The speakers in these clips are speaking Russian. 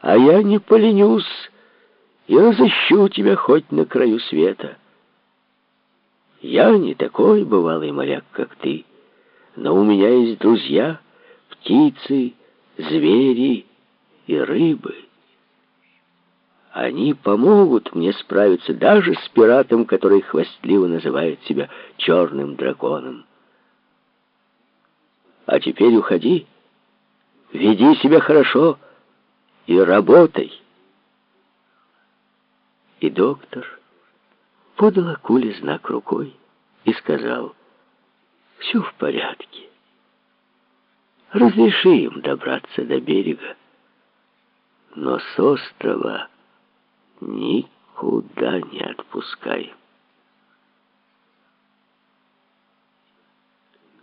А я не поленюсь и разыщу тебя хоть на краю света. Я не такой бывалый моряк, как ты, но у меня есть друзья, птицы, звери и рыбы. Они помогут мне справиться даже с пиратом, который хвастливо называет себя черным драконом. А теперь уходи, веди себя хорошо и работай. И доктор подал акуле знак рукой и сказал, все в порядке. Разреши им добраться до берега, но с острова никуда не отпускай.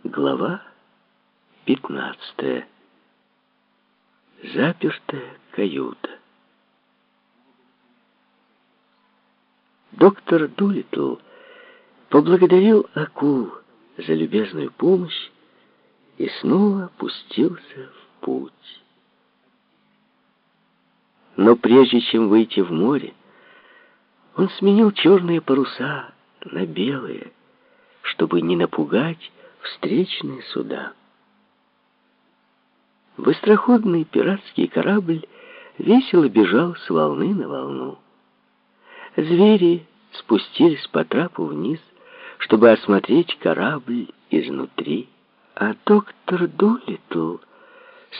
Глава пятнадцатая. Запертая каюта. Доктор Дулитл поблагодарил акул за любезную помощь и снова пустился в путь. Но прежде чем выйти в море, он сменил черные паруса на белые, чтобы не напугать встречные суда. Быстроходный пиратский корабль весело бежал с волны на волну. Звери спустились по трапу вниз, чтобы осмотреть корабль изнутри, а доктор Дулитл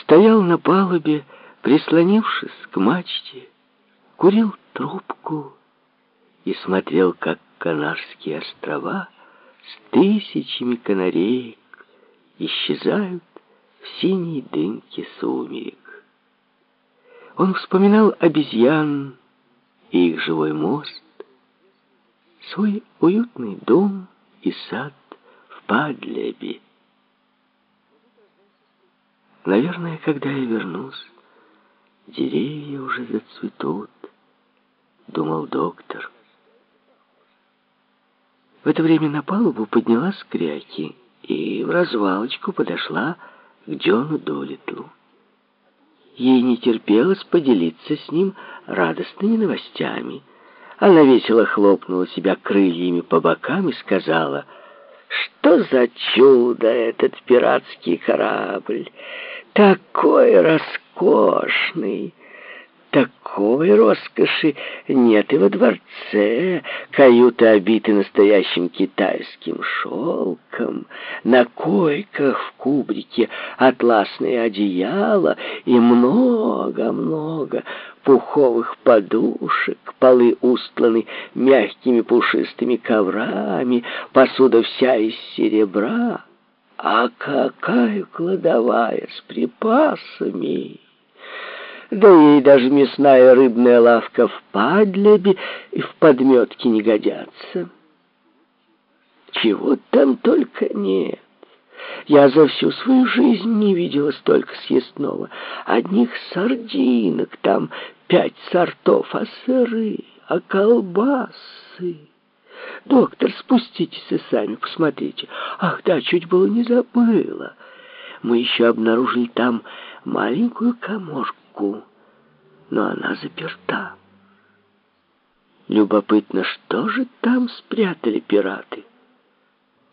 стоял на палубе, прислонившись к мачте, курил трубку и смотрел, как Канарские острова с тысячами канареек исчезают в синей дымке сумерек. Он вспоминал обезьян и их живой мост, свой уютный дом и сад в Падлебе. Наверное, когда я вернусь, Деревья уже зацветут, думал доктор. В это время на палубу поднялась кряки и в развалочку подошла к Джону Долитлу. Ей не терпелось поделиться с ним радостными новостями. Она весело хлопнула себя крыльями по бокам и сказала, «Что за чудо этот пиратский корабль! Такой роскошный!» Такой роскоши нет и во дворце. Каюты обиты настоящим китайским шелком. На койках в кубрике атласные одеяла и много-много пуховых подушек. Полы устланы мягкими пушистыми коврами, посуда вся из серебра. А какая кладовая с припасами! Да ей даже мясная рыбная лавка в Падлебе и в подметке не годятся. Чего там только нет. Я за всю свою жизнь не видела столько съестного. Одних сардинок там пять сортов, а сыры, а колбасы. Доктор, спуститесь и сами посмотрите. Ах да, чуть было не забыла. Мы еще обнаружили там маленькую коморку руку, но она заперта. Любопытно, что же там спрятали пираты?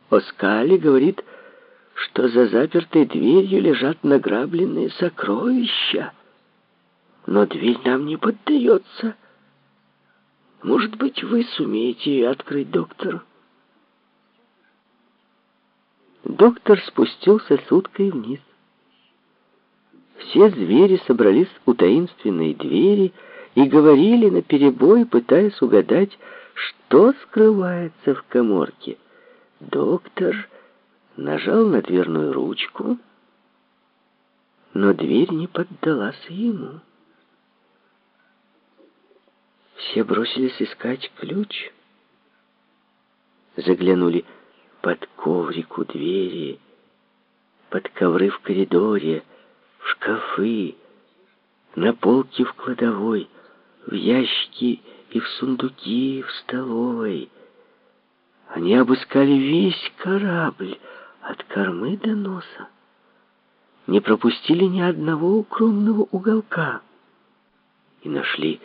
Оскали говорит, что за запертой дверью лежат награбленные сокровища. Но дверь нам не поддается. Может быть, вы сумеете ее открыть, доктор? Доктор спустился с уткой вниз. Все звери собрались у таинственной двери и говорили наперебой, пытаясь угадать, что скрывается в коморке. Доктор нажал на дверную ручку, но дверь не поддалась ему. Все бросились искать ключ. Заглянули под коврик у двери, под ковры в коридоре, шкафы, на полке в кладовой, в ящики и в сундуки в столовой. Они обыскали весь корабль от кормы до носа. Не пропустили ни одного укромного уголка. и нашли